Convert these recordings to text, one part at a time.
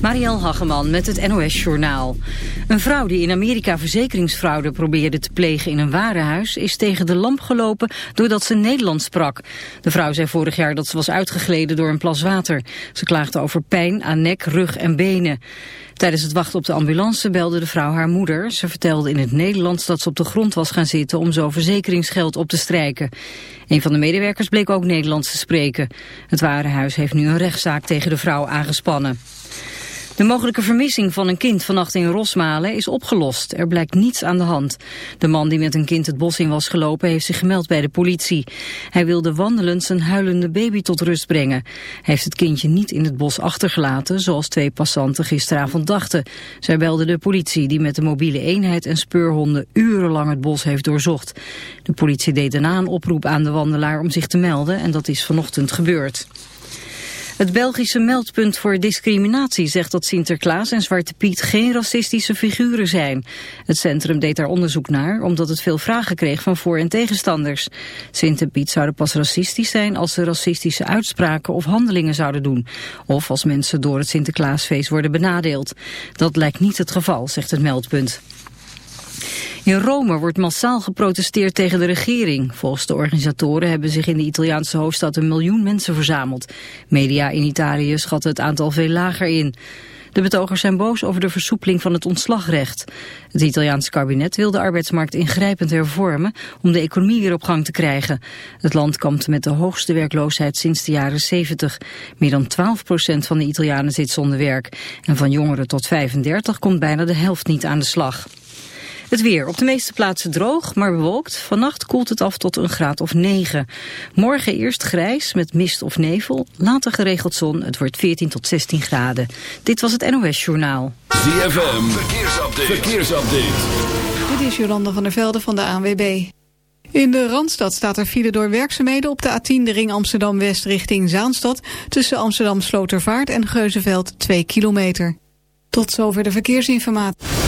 Marielle Hageman met het NOS Journaal. Een vrouw die in Amerika verzekeringsfraude probeerde te plegen in een warenhuis... is tegen de lamp gelopen doordat ze Nederlands sprak. De vrouw zei vorig jaar dat ze was uitgegleden door een plas water. Ze klaagde over pijn aan nek, rug en benen. Tijdens het wachten op de ambulance belde de vrouw haar moeder. Ze vertelde in het Nederlands dat ze op de grond was gaan zitten om zo verzekeringsgeld op te strijken. Een van de medewerkers bleek ook Nederlands te spreken. Het warenhuis heeft nu een rechtszaak tegen de vrouw aangespannen. De mogelijke vermissing van een kind vannacht in Rosmalen is opgelost. Er blijkt niets aan de hand. De man die met een kind het bos in was gelopen heeft zich gemeld bij de politie. Hij wilde wandelend zijn huilende baby tot rust brengen. Hij heeft het kindje niet in het bos achtergelaten, zoals twee passanten gisteravond dachten. Zij belden de politie die met de mobiele eenheid en speurhonden urenlang het bos heeft doorzocht. De politie deed daarna een oproep aan de wandelaar om zich te melden en dat is vanochtend gebeurd. Het Belgische meldpunt voor discriminatie zegt dat Sinterklaas en Zwarte Piet geen racistische figuren zijn. Het centrum deed daar onderzoek naar omdat het veel vragen kreeg van voor- en tegenstanders. Sint en Piet zouden pas racistisch zijn als ze racistische uitspraken of handelingen zouden doen. Of als mensen door het Sinterklaasfeest worden benadeeld. Dat lijkt niet het geval, zegt het meldpunt. In Rome wordt massaal geprotesteerd tegen de regering. Volgens de organisatoren hebben zich in de Italiaanse hoofdstad een miljoen mensen verzameld. Media in Italië schatten het aantal veel lager in. De betogers zijn boos over de versoepeling van het ontslagrecht. Het Italiaanse kabinet wil de arbeidsmarkt ingrijpend hervormen om de economie weer op gang te krijgen. Het land kampt met de hoogste werkloosheid sinds de jaren 70. Meer dan 12% van de Italianen zit zonder werk. En van jongeren tot 35 komt bijna de helft niet aan de slag. Het weer. Op de meeste plaatsen droog, maar bewolkt. Vannacht koelt het af tot een graad of 9. Morgen eerst grijs met mist of nevel. Later geregeld zon. Het wordt 14 tot 16 graden. Dit was het NOS Journaal. ZFM. Verkeersupdate. Verkeersupdate. Dit is Jolanda van der Velde van de ANWB. In de Randstad staat er file door werkzaamheden op de A10 de ring Amsterdam-West richting Zaanstad... tussen Amsterdam Slotervaart en Geuzenveld 2 kilometer. Tot zover de verkeersinformatie.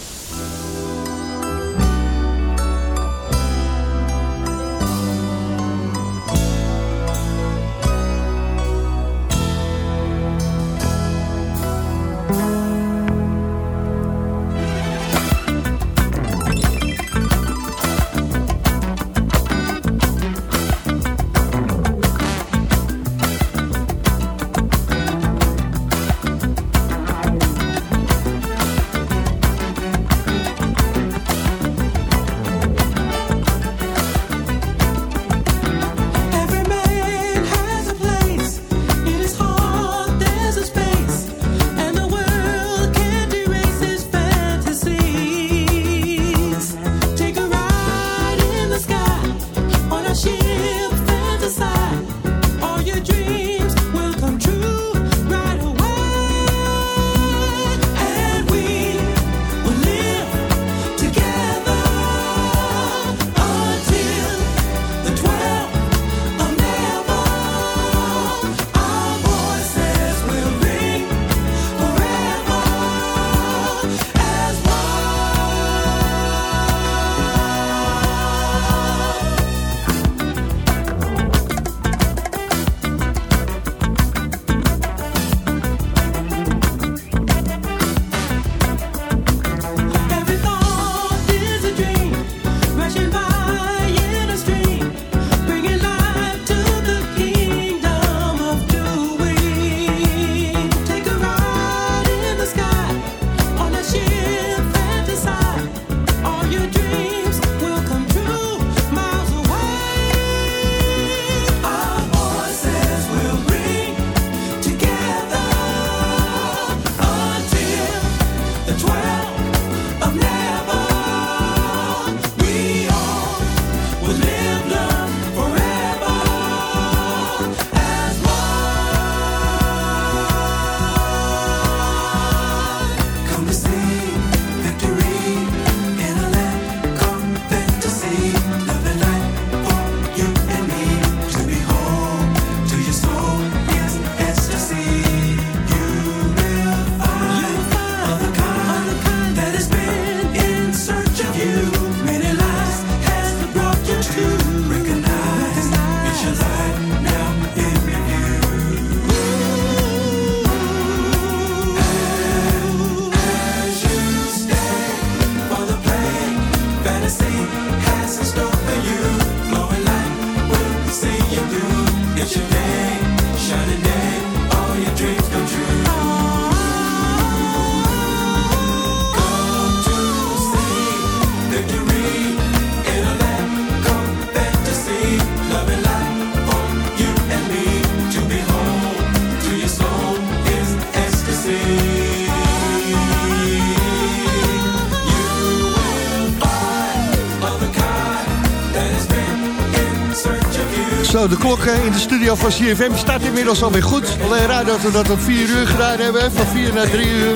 De klok eh, in de studio van CFM staat inmiddels alweer goed. Alleen raar dat we dat op 4 uur gedaan hebben, van 4 naar 3 uur.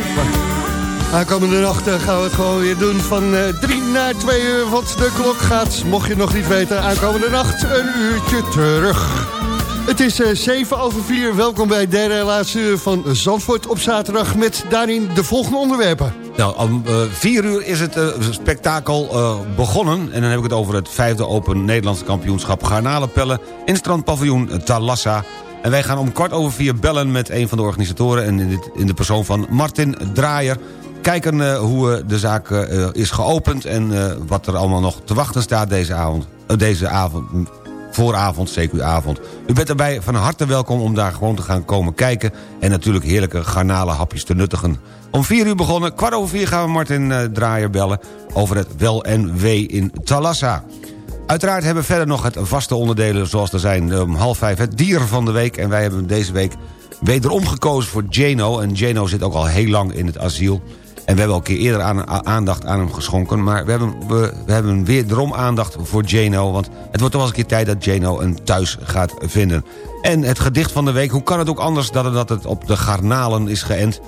Aankomende nacht eh, gaan we het gewoon weer doen van 3 naar 2 uur. Want de klok gaat, mocht je het nog niet weten, aankomende nacht een uurtje terug. Het is uh, 7 over 4. Welkom bij derde laatste uur van Zandvoort op zaterdag... met daarin de volgende onderwerpen. Nou, om uh, vier uur is het uh, spektakel uh, begonnen. En dan heb ik het over het vijfde Open Nederlandse kampioenschap Garnalenpellen... in strandpaviljoen Talassa. En wij gaan om kwart over vier bellen met een van de organisatoren... en in, in de persoon van Martin Draaier... kijken hoe de zaak is geopend... en wat er allemaal nog te wachten staat deze avond. deze avond vooravond, CQ-avond. U bent erbij van harte welkom om daar gewoon te gaan komen kijken... en natuurlijk heerlijke garnalenhapjes te nuttigen. Om vier uur begonnen, kwart over vier gaan we Martin uh, Draaier bellen... over het wel en wee in Talassa. Uiteraard hebben we verder nog het vaste onderdelen zoals er zijn. Om half vijf het dier van de week. En wij hebben deze week wederom gekozen voor Jano. En Jano zit ook al heel lang in het asiel. En we hebben al een keer eerder aan, aandacht aan hem geschonken. Maar we hebben, we, we hebben wederom aandacht voor Jano. Want het wordt toch wel eens een keer tijd dat Jano een thuis gaat vinden. En het gedicht van de week, hoe kan het ook anders... dan dat het op de garnalen is geënt...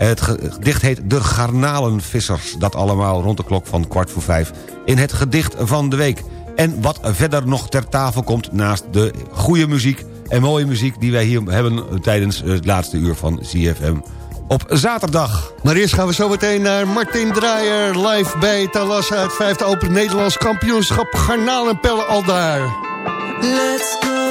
Het gedicht heet De Garnalenvissers. Dat allemaal rond de klok van kwart voor vijf in het gedicht van de week. En wat verder nog ter tafel komt naast de goede muziek... en mooie muziek die wij hier hebben tijdens het laatste uur van CFM op zaterdag. Maar eerst gaan we zo meteen naar Martin Draaier live bij Talassa... het vijfde Open Nederlands kampioenschap Garnalenpellen al daar. Let's go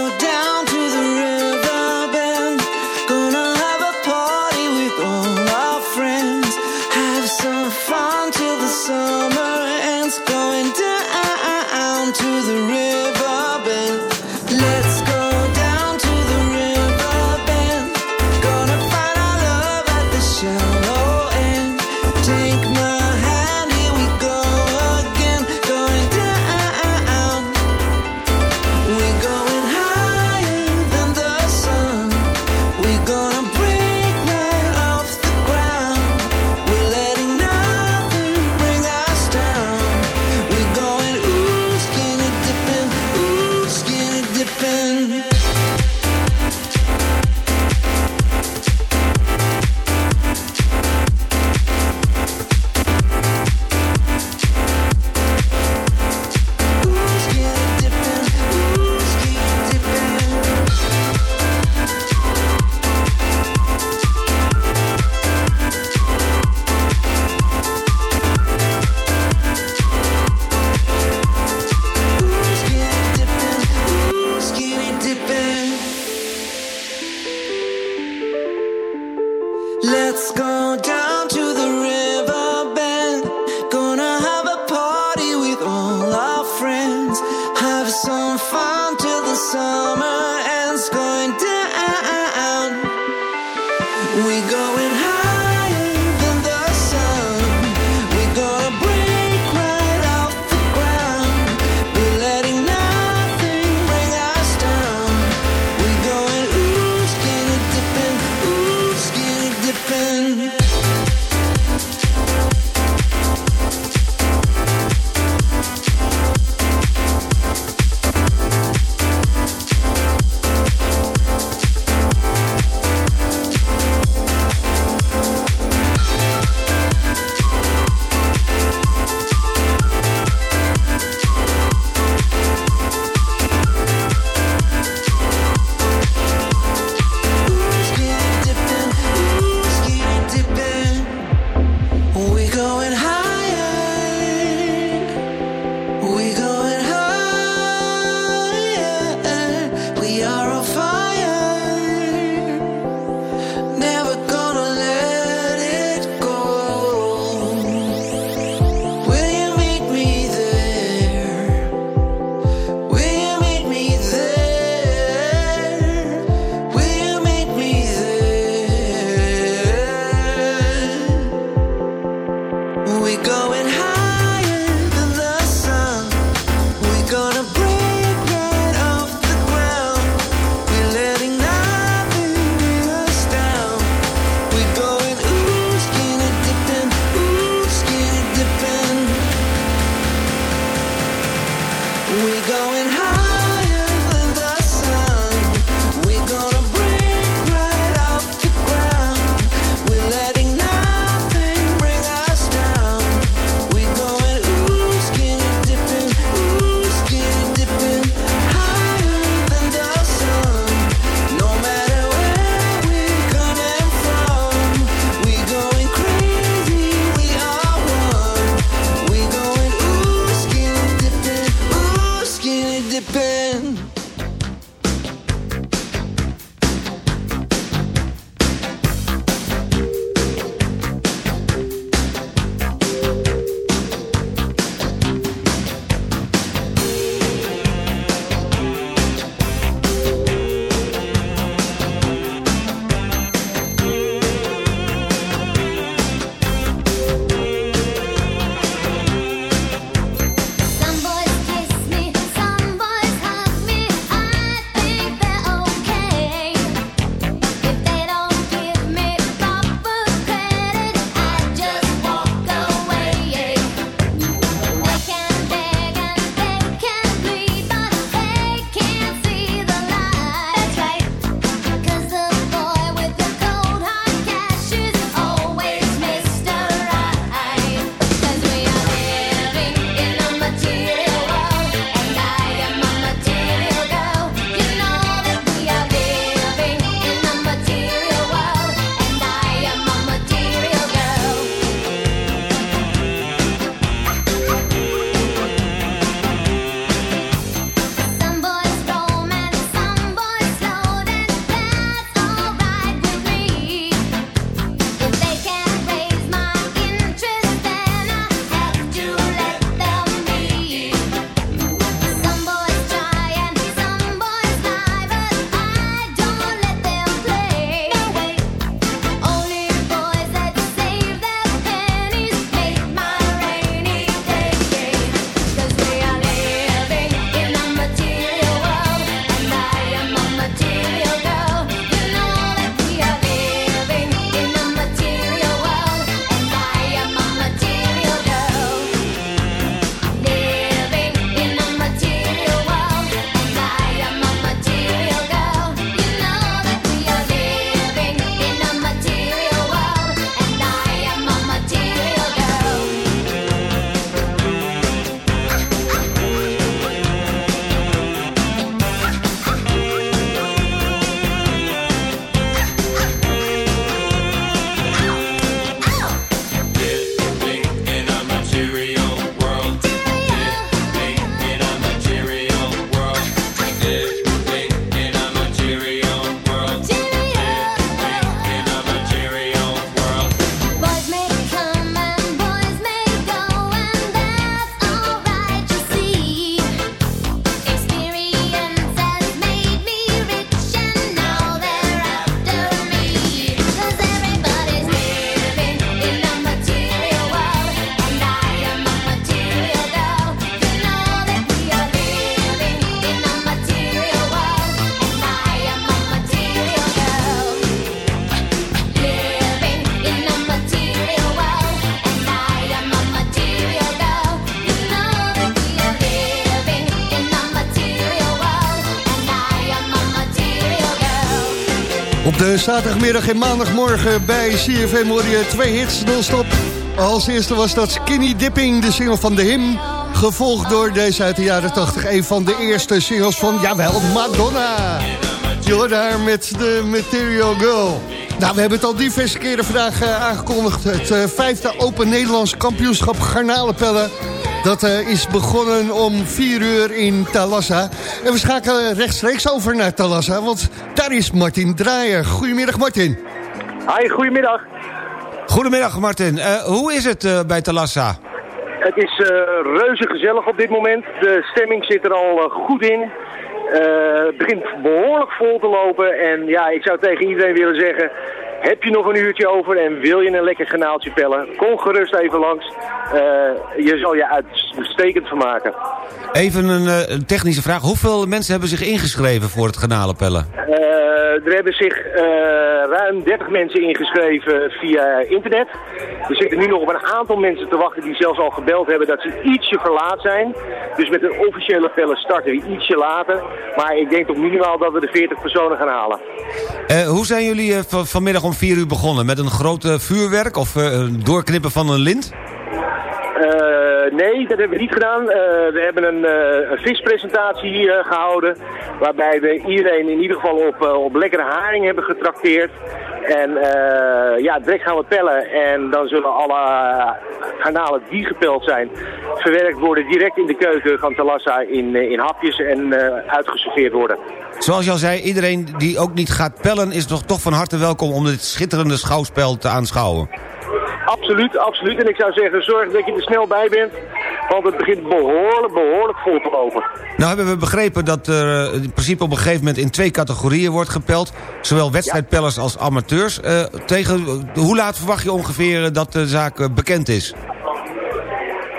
zaterdagmiddag en maandagmorgen bij CFM hoor twee hits non-stop. Als eerste was dat Skinny Dipping, de single van de Him. Gevolgd door deze uit de jaren 80. Een van de eerste singles van, jawel, Madonna. Je daar met de Material Girl. Nou, we hebben het al diverse keren vandaag uh, aangekondigd. Het uh, vijfde Open Nederlands kampioenschap garnalenpellen. Dat uh, is begonnen om 4 uur in Talassa. En we schakelen rechtstreeks over naar Talassa, want daar is Martin Draaier. Goedemiddag Martin. Hi, goedemiddag. Goedemiddag Martin. hoe is het bij Talassa? Het is reuze gezellig op dit moment. De stemming zit er al goed in. Het begint behoorlijk vol te lopen. En ja, ik zou tegen iedereen willen zeggen... Heb je nog een uurtje over en wil je een lekker kanaaltje pellen? Kom gerust even langs. Uh, je zal je uitstekend vermaken. Even een, uh, een, technische vraag. Hoeveel mensen hebben zich ingeschreven voor het garnalenpellen? Uh, er hebben zich ruim 30 mensen ingeschreven via internet. Er zitten nu nog op een aantal mensen te wachten die zelfs al gebeld hebben dat ze ietsje verlaat zijn. Dus met een officiële pellen starten we ietsje later. Maar ik denk toch minimaal dat we de 40 personen gaan halen. hoe zijn jullie vanmiddag om 4 uur begonnen? Met een grote vuurwerk of doorknippen van een lint? Uh, nee, dat hebben we niet gedaan. Uh, we hebben een, uh, een vispresentatie gehouden. Waarbij we iedereen in ieder geval op, op lekkere haring hebben getrakteerd. En ja, direct gaan we pellen. En dan zullen alle garnalen die gepeld zijn... verwerkt worden direct in de keuken van Talassa in, in hapjes en uitgeserveerd worden. Zoals je al zei, iedereen die ook niet gaat pellen... is toch, toch van harte welkom om dit schitterende schouwspel te aanschouwen. Absoluut, absoluut. En ik zou zeggen, zorg dat je er snel bij bent. Want het begint behoorlijk, behoorlijk vol te lopen. Nou hebben we begrepen dat er in principe op een gegeven moment in twee categorieën wordt gepeld. Zowel wedstrijdpellers als amateurs. Uh, tegen, hoe laat verwacht je ongeveer dat de zaak bekend is?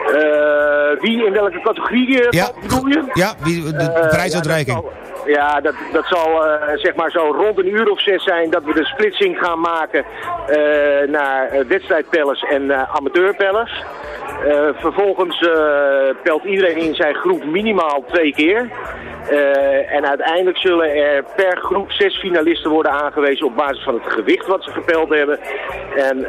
Uh, wie in welke categorie ja, bedoel je? Ja, wie, de prijsuitreiking. Ja, dat, dat zal uh, zeg maar zo rond een uur of zes zijn dat we de splitsing gaan maken uh, naar wedstrijdpellers en uh, amateurpellers. vervolgens pelt iedereen in zijn groep minimaal twee keer. en uiteindelijk zullen er per groep zes finalisten worden aangewezen op basis van het gewicht wat ze gepeld hebben. En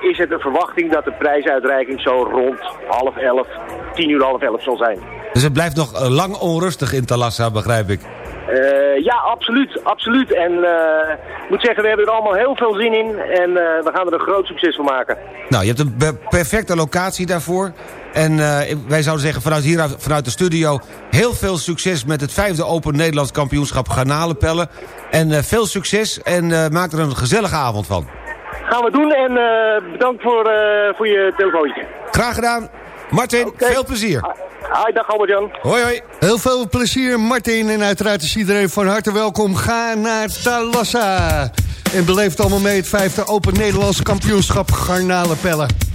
is het een verwachting dat de prijsuitreiking zo rond half elf, tien uur half elf zal zijn. Dus het blijft nog lang onrustig in Talassa, begrijp ik. Uh, ja, absoluut, absoluut. En uh, ik moet zeggen, we hebben er allemaal heel veel zin in. En uh, we gaan er een groot succes van maken. Nou, je hebt een perfecte locatie daarvoor. En wij zouden zeggen, vanuit hier, vanuit de studio... heel veel succes met het vijfde Open Nederlands kampioenschap garnalenpellen. En veel succes en maak er een gezellige avond van. Gaan we doen en bedankt voor, voor je telefoontje. Graag gedaan. Martin, okay. veel plezier. Hi, dag Albert-Jan. Hoi, hoi. Heel veel plezier, Martin. En uiteraard is iedereen van harte welkom. Ga naar Talassa. En beleef allemaal mee het vijfde Open Nederlands kampioenschap Garnalenpellen.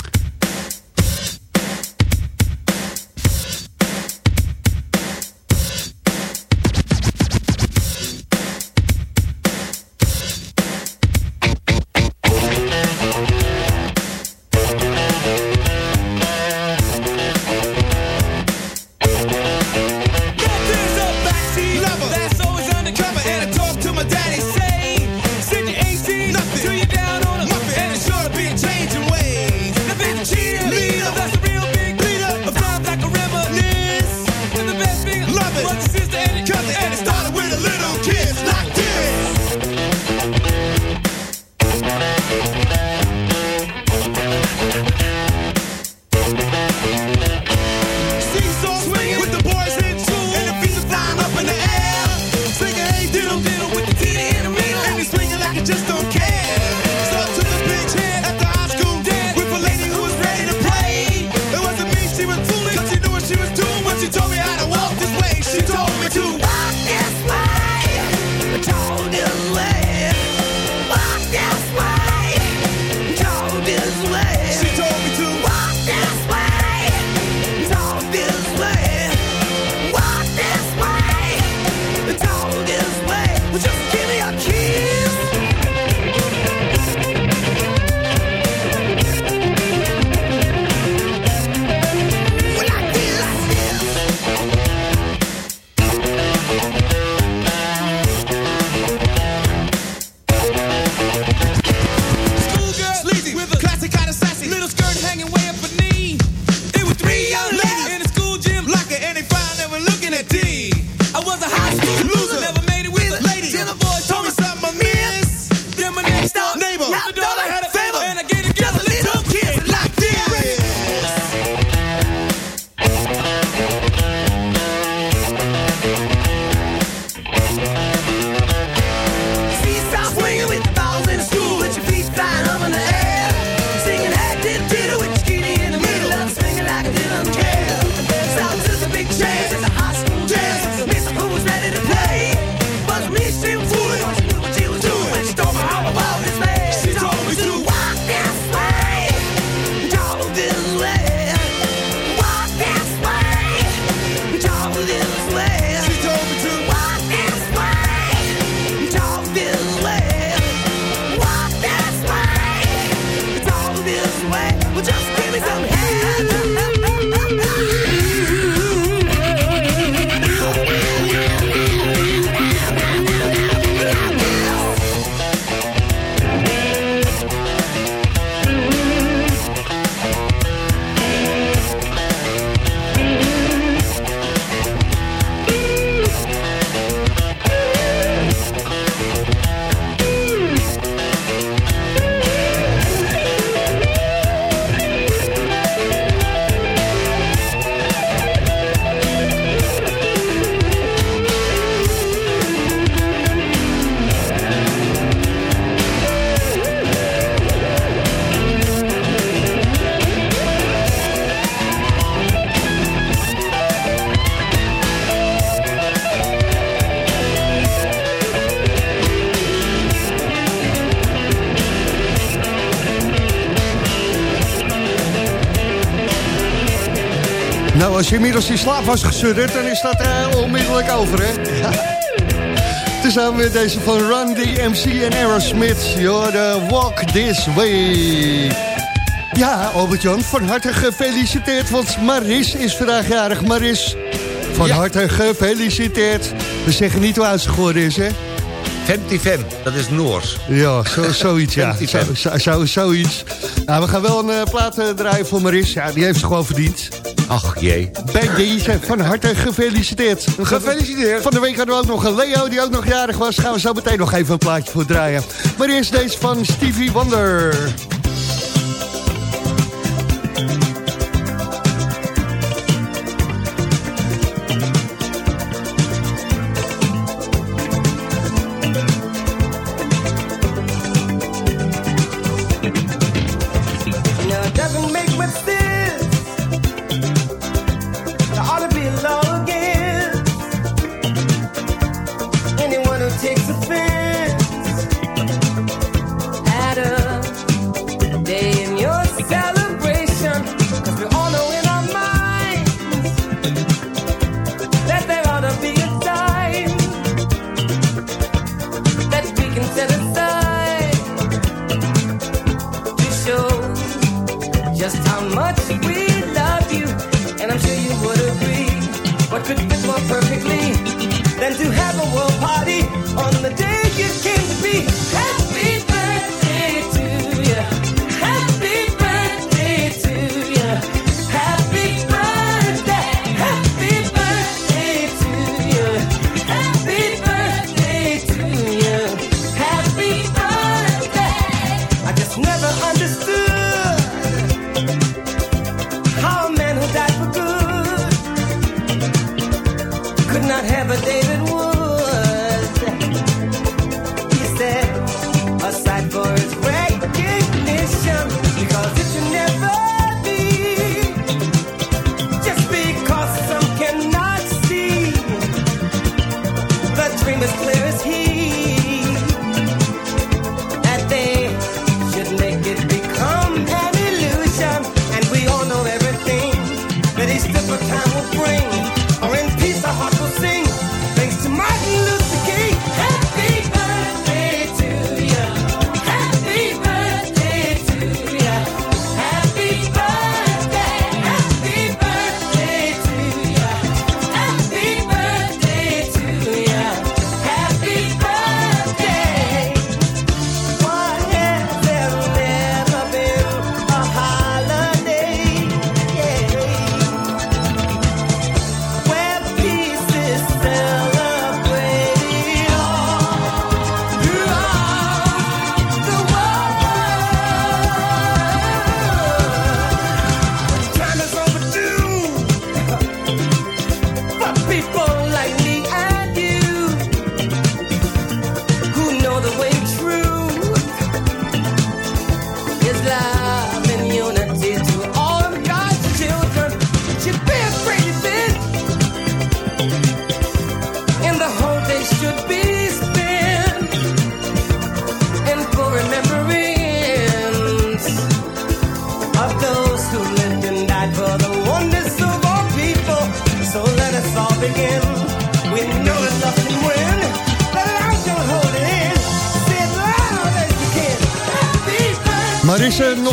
Als je inmiddels in slaap was gesudderd, dan is dat uh, onmiddellijk over, hè? Tezamen met deze van Run DMC en Aerosmith. The walk this way. Ja, Albert-Jan, van harte gefeliciteerd, want Maris is vandaag jarig. Maris, van harte gefeliciteerd. We zeggen niet hoe oud ze geworden is, hè? Femtifem, dat is Noors. Ja, zo, zoiets, ja. Zo, zo, zo, zoiets. Nou, we gaan wel een uh, plaat uh, draaien voor Maris. Ja, die heeft ze gewoon verdiend. Ach jee. Bij deze van harte gefeliciteerd. Gefeliciteerd. Van de week hadden we ook nog een Leo die ook nog jarig was. Gaan we zo meteen nog even een plaatje voor draaien. Maar eerst deze van Stevie Wonder.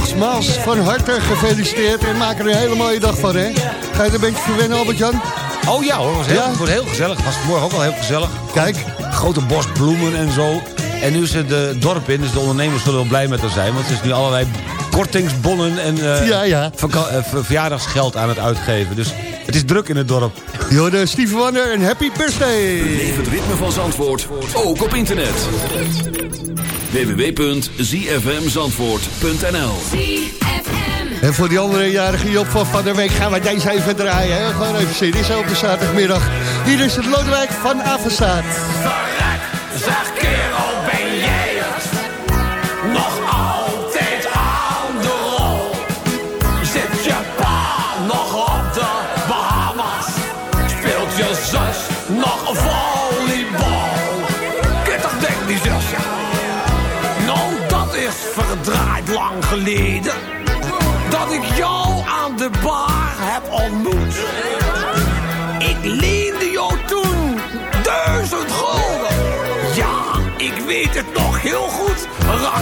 Nogmaals van harte gefeliciteerd en maak er een hele mooie dag van, hè? Ga je er een beetje verwennen, Albert-Jan? Oh ja hoor, was heel, ja? wordt heel gezellig. Het was morgen ook al heel gezellig. Kijk. Grote bos bloemen en zo. En nu is het de dorp in, dus de ondernemers zullen wel blij met haar zijn. Want het is nu allerlei kortingsbonnen en uh, ja, ja. verjaardagsgeld aan het uitgeven. Dus het is druk in het dorp. Jorde, Steve Wonder en happy birthday. Leef het ritme van Zandvoort, ook op internet www.zfmzandvoort.nl En voor die andere jarige Job van Van Week gaan wij deze even draaien. Hè? Gewoon even is op de zaterdagmiddag. Hier is het Lodewijk van Avenstaat.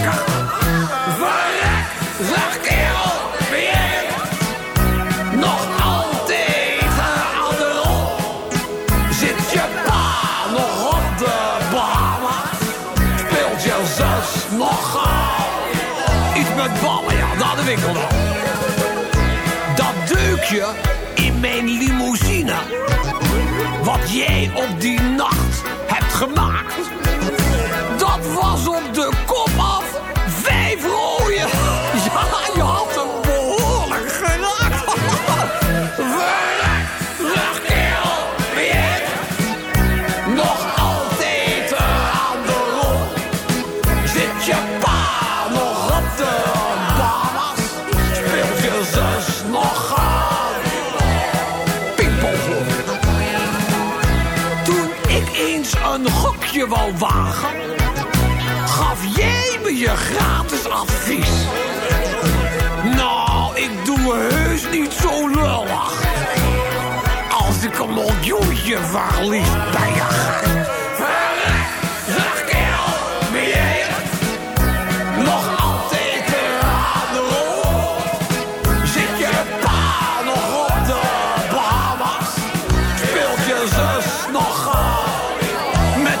Rakker. Verrek, zeg kerel, ben jij het? Nog altijd aan de rol. Zit je pa nog op de Bahamas? Speelt je zus nog? Iets met ballen, ja, naar de winkel dan. Dat deukje in mijn limousine. Wat jij op die nacht hebt gemaakt. Dat was op de kop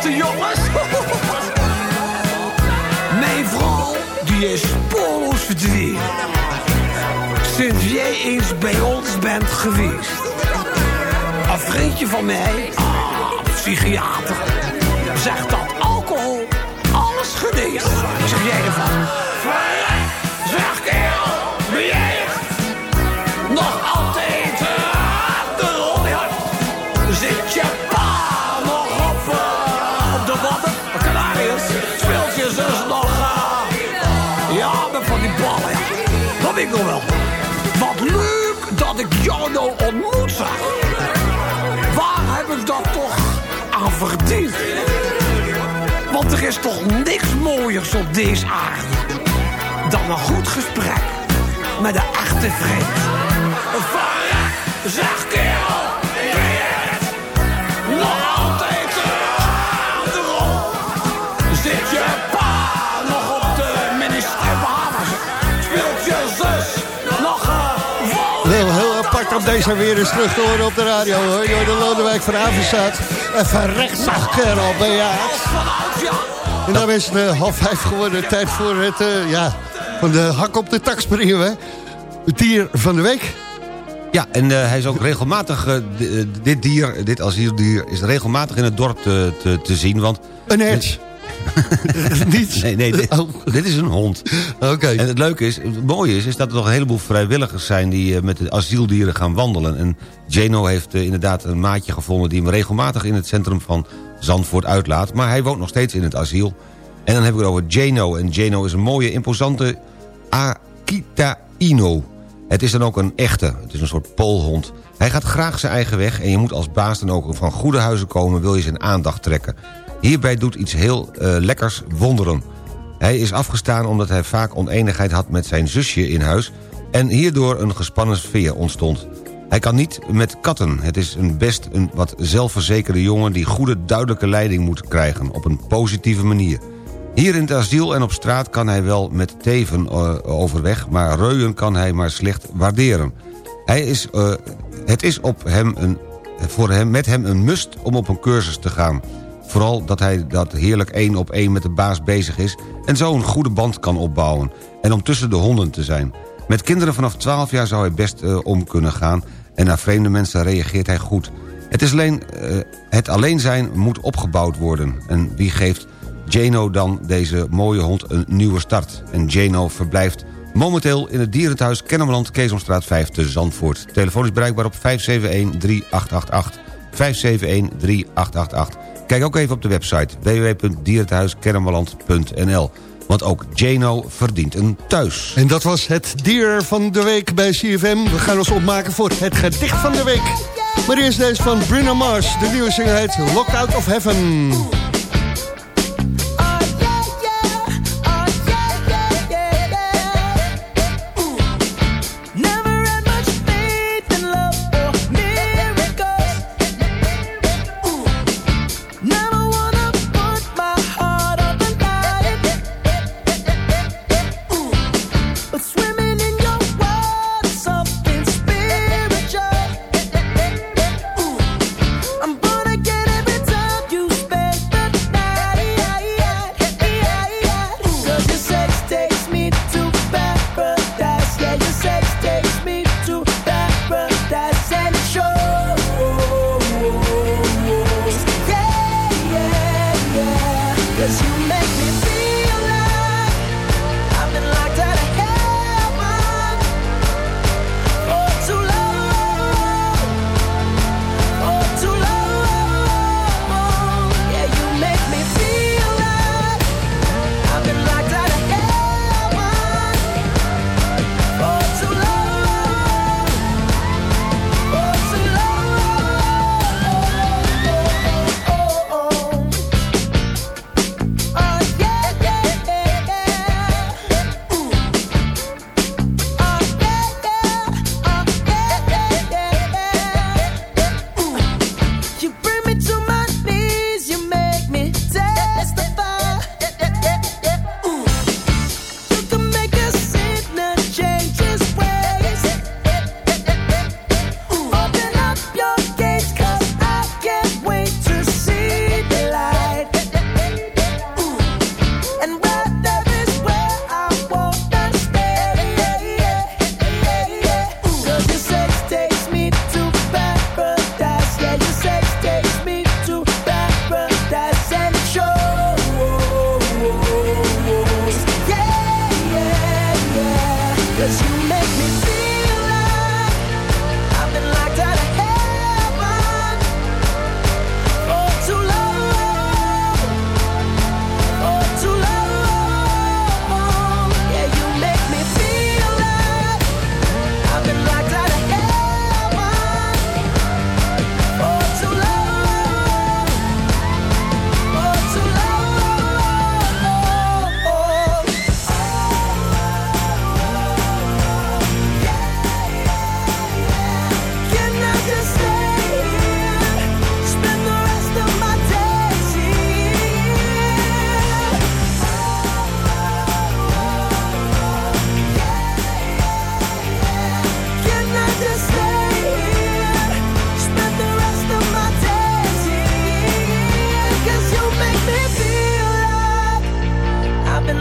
de jongens? Mijn vrouw, die is spoorloos verdwenen. Sinds jij eens bij ons bent geweest. Vriendje van mij, ah, psychiater, zegt dat Want er is toch niks mooiers op deze aarde dan een goed gesprek met een echte vriend. Verrek, zeg apart om deze weer eens terug te horen op de radio hoor. Door de Lodewijk van Avenstaat. Even rechtszacht kerel, ben je. En dan is het eh, half vijf geworden. Tijd voor het, eh, ja, van de hak op de tak springen we. Het dier van de week. Ja, en eh, hij is ook regelmatig, dit dier, dit asieldier... is regelmatig in het dorp te, te, te zien, want... Een hert. Niet? Nee, nee, dit, Oh, dit is een hond. Oké. En het leuke is, het mooie is, is dat er nog een heleboel vrijwilligers zijn... die eh, met de asieldieren gaan wandelen. En Jano heeft eh, inderdaad een maatje gevonden... die hem regelmatig in het centrum van Zandvoort uitlaat. Maar hij woont nog steeds in het asiel. En dan heb ik het over Jano. En Jano is een mooie, imposante Akita Ino. Het is dan ook een echte, het is een soort poolhond. Hij gaat graag zijn eigen weg en je moet als baas dan ook van goede huizen komen... wil je zijn aandacht trekken. Hierbij doet iets heel eh, lekkers wonderen. Hij is afgestaan omdat hij vaak oneenigheid had met zijn zusje in huis... en hierdoor een gespannen sfeer ontstond. Hij kan niet met katten. Het is een best een wat zelfverzekerde jongen... die goede, duidelijke leiding moet krijgen, op een positieve manier. Hier in het asiel en op straat kan hij wel met teven eh, overweg... maar reuien kan hij maar slecht waarderen. Hij is, eh, het is op hem een, voor hem, met hem een must om op een cursus te gaan. Vooral dat hij dat heerlijk één op één met de baas bezig is... en zo een goede band kan opbouwen. En om tussen de honden te zijn. Met kinderen vanaf 12 jaar zou hij best eh, om kunnen gaan... en naar vreemde mensen reageert hij goed. Het, is alleen, eh, het alleen zijn moet opgebouwd worden. En wie geeft Jano dan deze mooie hond een nieuwe start? En Jano verblijft momenteel in het dierenthuis Kennemerland... Keesomstraat 5 te Zandvoort. Telefoon is bereikbaar op 571-3888. 571-3888. Kijk ook even op de website www.dierenthuiskennemerland.nl. Want ook Jano verdient een thuis. En dat was het dier van de week bij CFM. We gaan ons opmaken voor het gedicht van de week. Maar eerst deze van Bruno Mars. De nieuwe single heet Locked Out of Heaven.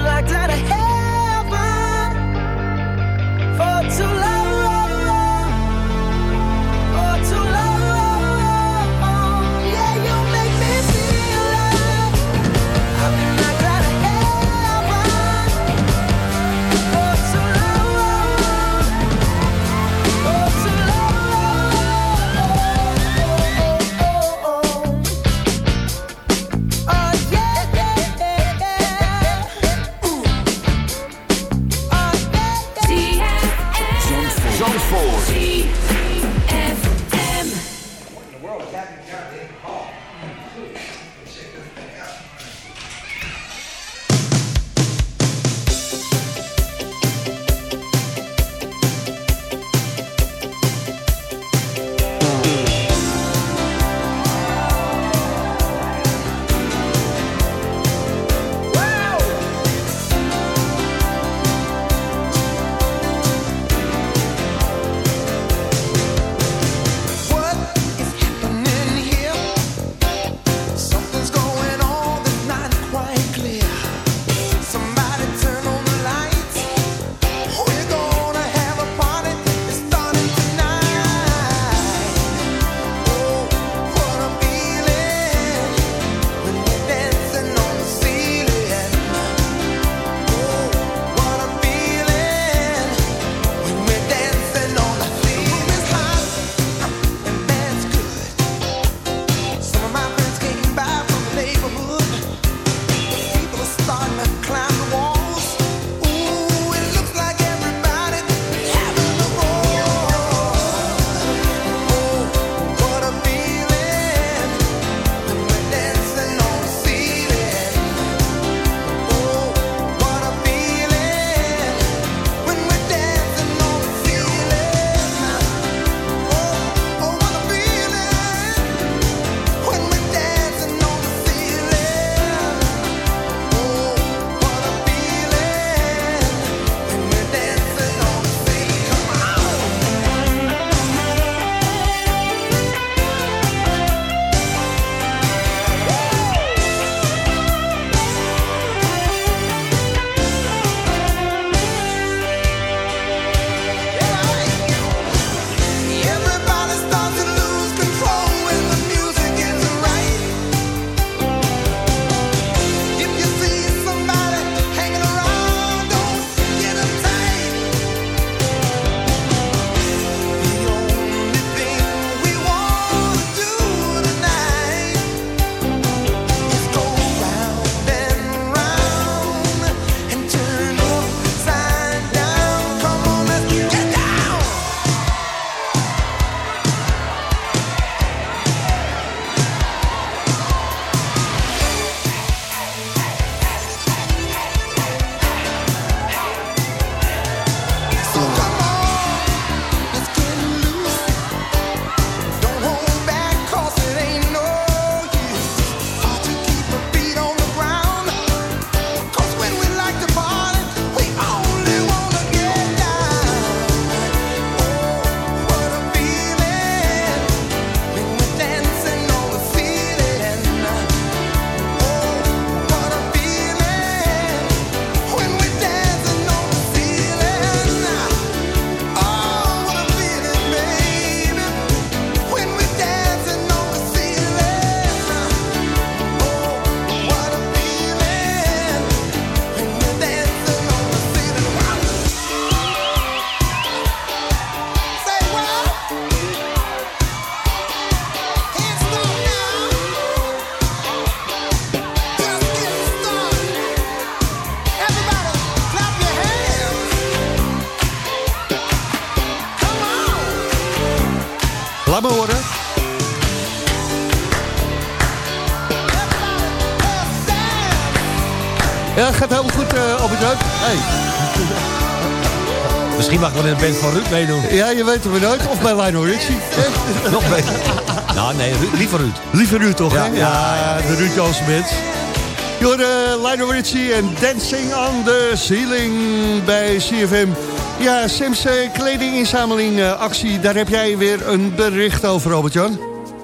black light ahead. Wel in de band van Ruud meedoen. Ja, je weet het maar nooit. Of bij Lionel Richie. Nog beter. nou, nee, liever Ruud. Liever Ruud, toch? Ja, hè? ja, de Ruud Jansen band. Jorde Lionel Richie en Dancing on the Ceiling bij CFM. Ja, Sims uh, kledinginzameling uh, actie, daar heb jij weer een bericht over, Robert-Jan.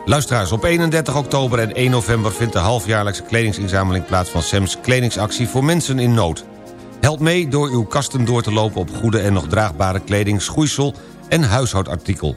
Luisteraars, op 31 oktober en 1 november vindt de halfjaarlijkse kledingsinzameling plaats van Sams kledingsactie voor mensen in nood. Help mee door uw kasten door te lopen op goede en nog draagbare kleding, schoeisel en huishoudartikel,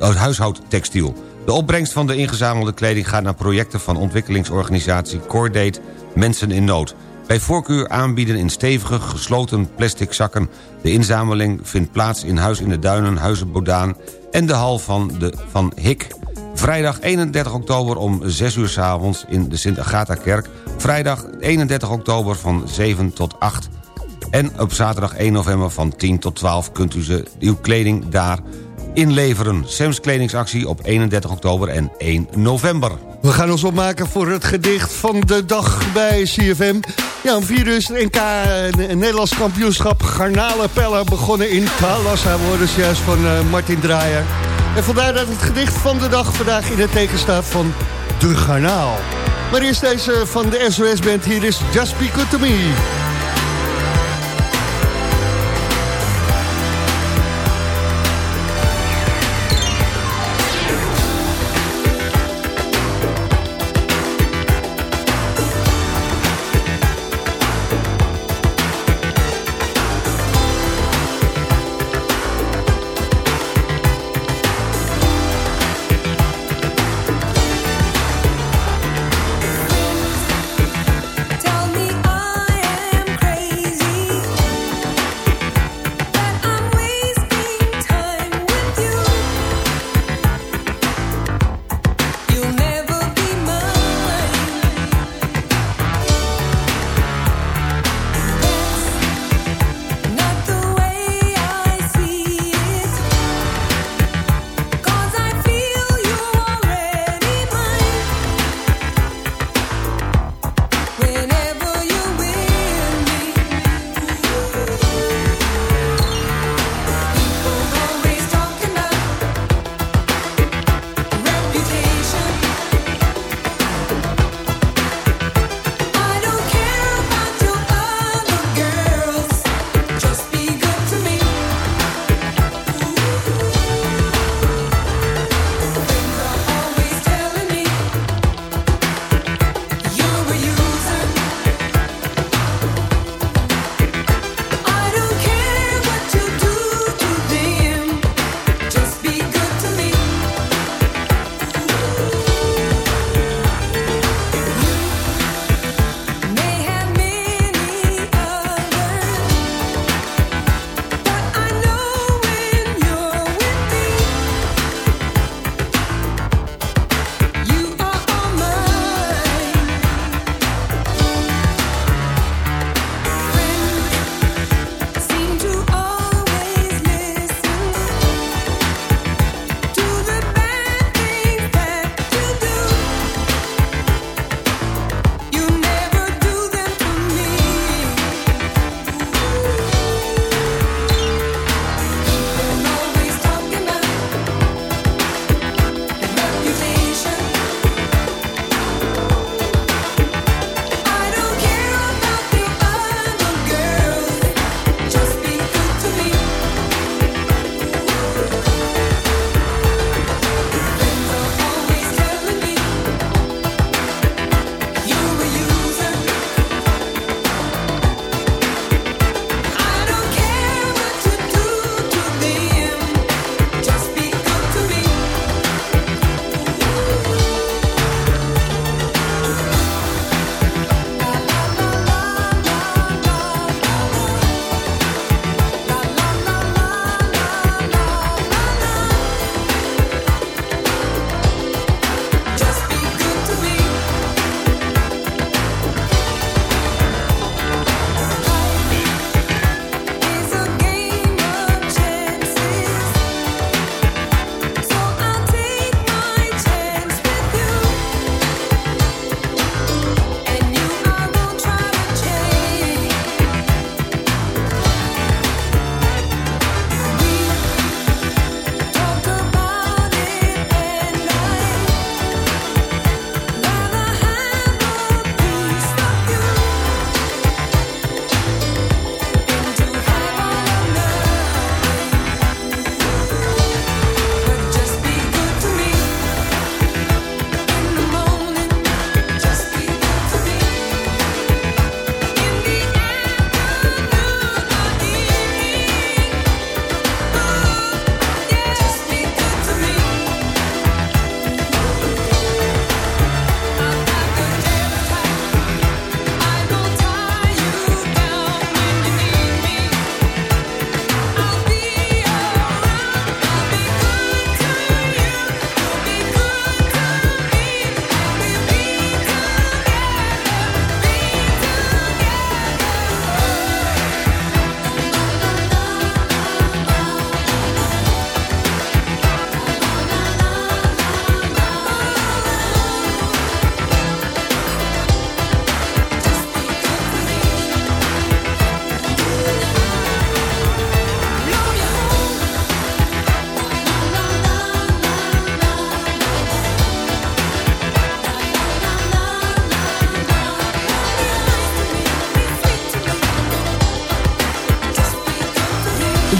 uh, huishoudtextiel. De opbrengst van de ingezamelde kleding gaat naar projecten van ontwikkelingsorganisatie Cordate Mensen in Nood. Bij voorkeur aanbieden in stevige, gesloten plastic zakken. De inzameling vindt plaats in Huis in de Duinen, Huizen Bodaan en de hal van, de, van Hik. Vrijdag 31 oktober om 6 uur s avonds in de Sint-Agatha-kerk. Vrijdag 31 oktober van 7 tot 8. En op zaterdag 1 november van 10 tot 12 kunt u ze, uw kleding daar inleveren. Sems kledingsactie op 31 oktober en 1 november. We gaan ons opmaken voor het gedicht van de dag bij CFM. Ja, om 4 uur is het NK een Nederlands kampioenschap garnalenpellen begonnen in Talassa. Worden ze juist van uh, Martin Draaier. En vandaar dat het gedicht van de dag vandaag in het teken staat van de garnaal. Maar eerst deze van de SOS-band. Hier is Just Be Good To Me.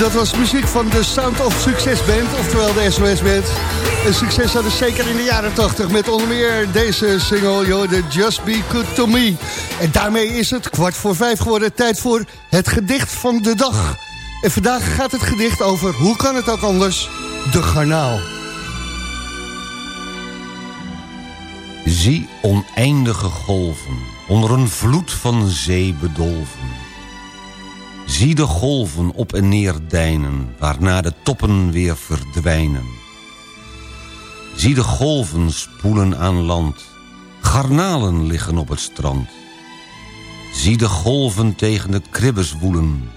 Dat was muziek van de Sound of Success Band, oftewel de SOS Band. Een succes hadden zeker in de jaren 80 met onder meer deze single, joh, de Just Be Good To Me. En daarmee is het kwart voor vijf geworden, tijd voor het gedicht van de dag. En vandaag gaat het gedicht over, hoe kan het ook anders, de garnaal. Zie oneindige golven, onder een vloed van zee bedolven. Zie de golven op en neer deinen, waarna de toppen weer verdwijnen. Zie de golven spoelen aan land, garnalen liggen op het strand. Zie de golven tegen de kribbes woelen,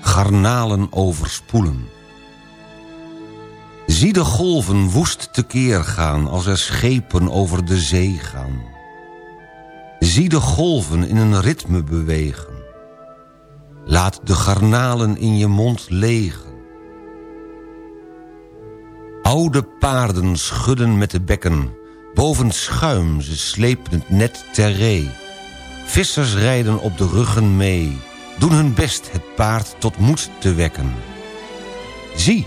garnalen overspoelen. Zie de golven woest tekeer gaan als er schepen over de zee gaan. Zie de golven in een ritme bewegen. Laat de garnalen in je mond legen. Oude paarden schudden met de bekken. Boven schuim, ze slepen het net ter ree. Vissers rijden op de ruggen mee. Doen hun best het paard tot moed te wekken. Zie,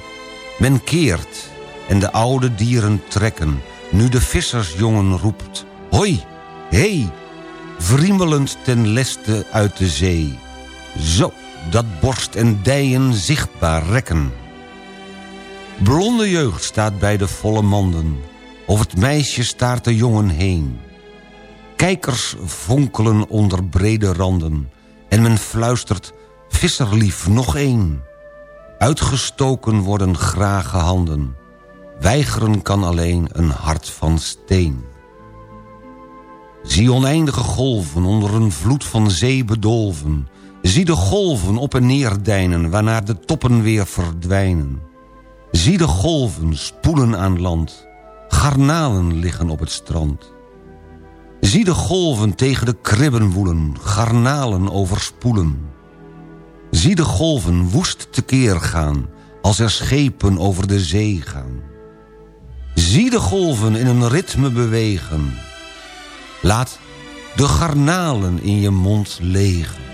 men keert en de oude dieren trekken. Nu de vissersjongen roept. Hoi, hé, wriemelend ten leste uit de zee. Zo, dat borst en dijen zichtbaar rekken. Blonde jeugd staat bij de volle manden. Of het meisje staart de jongen heen. Kijkers vonkelen onder brede randen. En men fluistert, visserlief nog één. Uitgestoken worden grage handen. Weigeren kan alleen een hart van steen. Zie oneindige golven onder een vloed van zee bedolven. Zie de golven op en neer deinen, waarna de toppen weer verdwijnen. Zie de golven spoelen aan land, garnalen liggen op het strand. Zie de golven tegen de kribben woelen, garnalen overspoelen. Zie de golven woest tekeer gaan, als er schepen over de zee gaan. Zie de golven in een ritme bewegen. Laat de garnalen in je mond legen.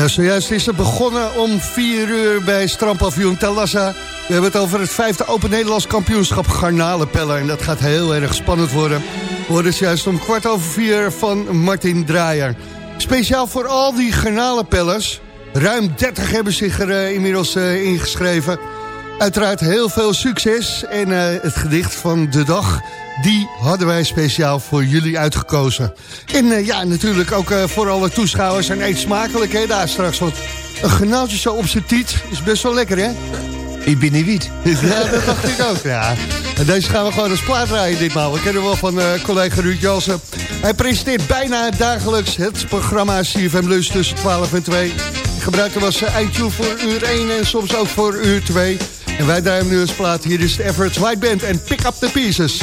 Ja, zojuist is het begonnen om 4 uur bij strandpaviljoen Talassa. We hebben het over het vijfde Open Nederlands kampioenschap garnalenpellen. En dat gaat heel erg spannend worden. We horen juist om kwart over vier van Martin Draaier. Speciaal voor al die garnalenpellers. Ruim 30 hebben zich er uh, inmiddels uh, ingeschreven. Uiteraard heel veel succes. En uh, het gedicht van de dag, die hadden wij speciaal voor jullie uitgekozen. En ja, natuurlijk ook voor alle toeschouwers. En eet smakelijk, hè, daar straks. Want een genaaltje zo op zijn tiet is best wel lekker, hè? Ik ben niet wiet. Ja, dat dacht ik ook, ja. En deze gaan we gewoon als plaat draaien ditmaal. We kennen wel van collega Ruud Jansen. Hij presenteert bijna dagelijks het programma CFM Lunch tussen 12 en 2. Gebruikt hem als eindtune voor uur 1 en soms ook voor uur 2. En wij draaien nu als plaat. Hier is de Everett White Band en Pick Up The Pieces.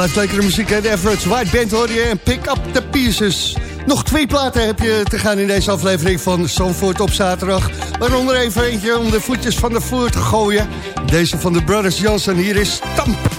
Blijft lekkere muziek, hè? De Everett's White Band hoor je en Pick Up The Pieces. Nog twee platen heb je te gaan in deze aflevering van Zandvoort op zaterdag. Waaronder even eentje om de voetjes van de vloer te gooien. Deze van de Brothers Johnson, hier is Stamp.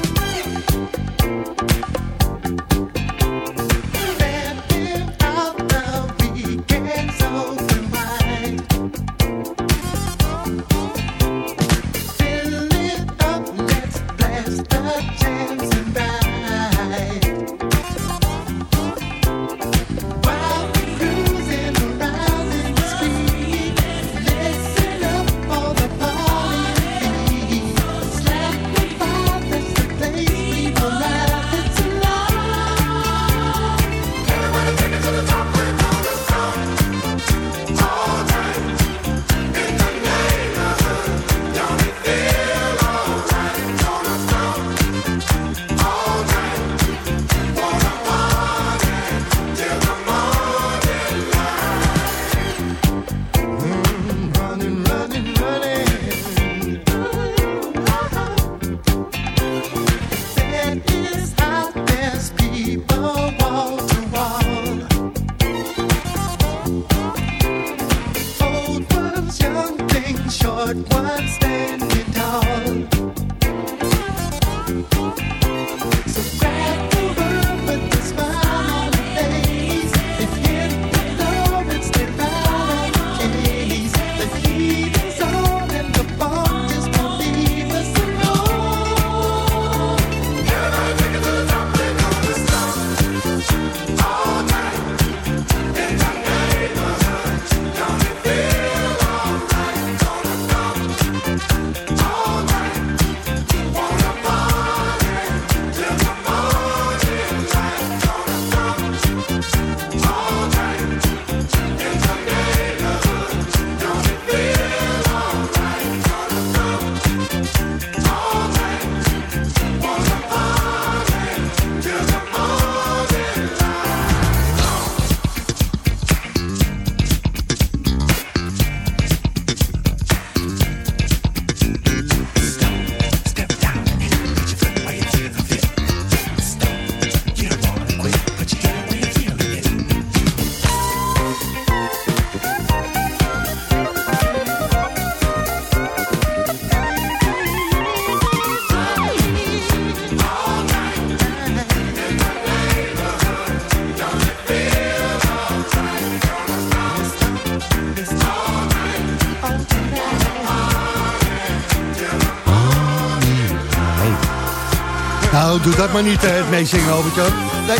Nou, doe dat maar niet, eh, het meezingen, Albertje. Nee,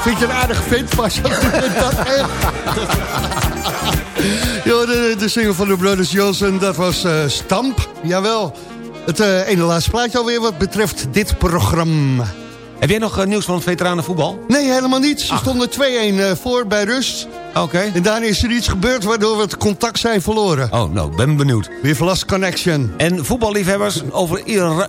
vind je een aardig vent, pas dat echt. Yo, de, de single van de Brothers Johnson, dat was eh, Stamp. Jawel. Het eh, ene laatste plaatje alweer wat betreft dit programma. Heb jij nog nieuws van veteranenvoetbal? Nee, helemaal niet. Ze stonden 2-1 eh, voor bij rust. Oké. En daarna is er iets gebeurd waardoor we het contact zijn verloren. Oh, nou, ben benieuwd. We've lost connection. En voetballiefhebbers, over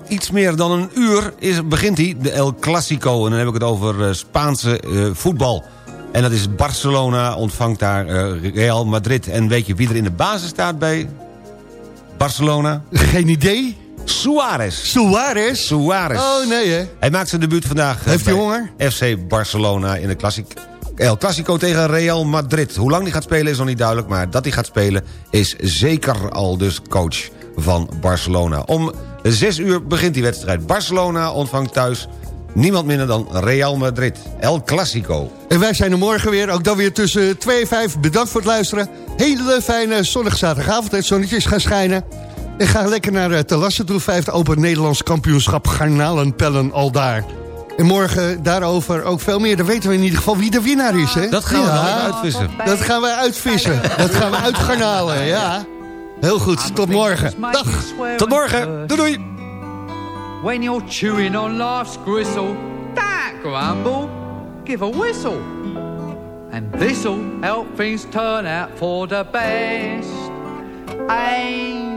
iets meer dan een uur is, begint hij, de El Clasico. En dan heb ik het over eh, Spaanse eh, voetbal. En dat is Barcelona, ontvangt daar eh, Real Madrid. En weet je wie er in de basis staat bij Barcelona? Geen idee. Suarez. Suarez? Suarez. Oh, nee, hè? Hij maakt zijn debuut vandaag. Heeft hij bij honger? FC Barcelona in de Classic. El Clasico tegen Real Madrid. Hoe lang die gaat spelen is nog niet duidelijk... maar dat hij gaat spelen is zeker al dus coach van Barcelona. Om zes uur begint die wedstrijd. Barcelona ontvangt thuis niemand minder dan Real Madrid. El Clasico. En wij zijn er morgen weer, ook dan weer tussen 2 en 5. Bedankt voor het luisteren. Hele fijne zonnige zaterdagavond. Het zonnetje is gaan schijnen. En ga lekker naar uh, Telassen toe. Vijfde Open Nederlands kampioenschap Garnalenpellen al daar. En morgen daarover ook veel meer. Dan weten we in ieder geval wie de winnaar is. Hè? Dat gaan we Ja, uitvissen. Dat gaan we uitvissen. Dat gaan we uitgarnalen, ja. Heel goed, tot morgen. Dag. Tot morgen. Doei doei. When you're chewing on life's gristle, that grumble, give a whistle. And this'll help things turn out for the best. And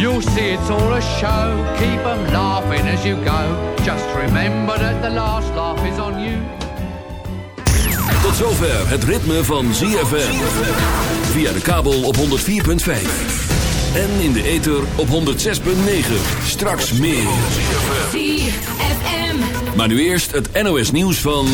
You'll see it's all a show, keep 'em laughing as you go. Just remember that the last laugh is on you. Tot zover het ritme van ZFM. Via de kabel op 104.5. En in de ether op 106.9. Straks meer. Maar nu eerst het NOS nieuws van...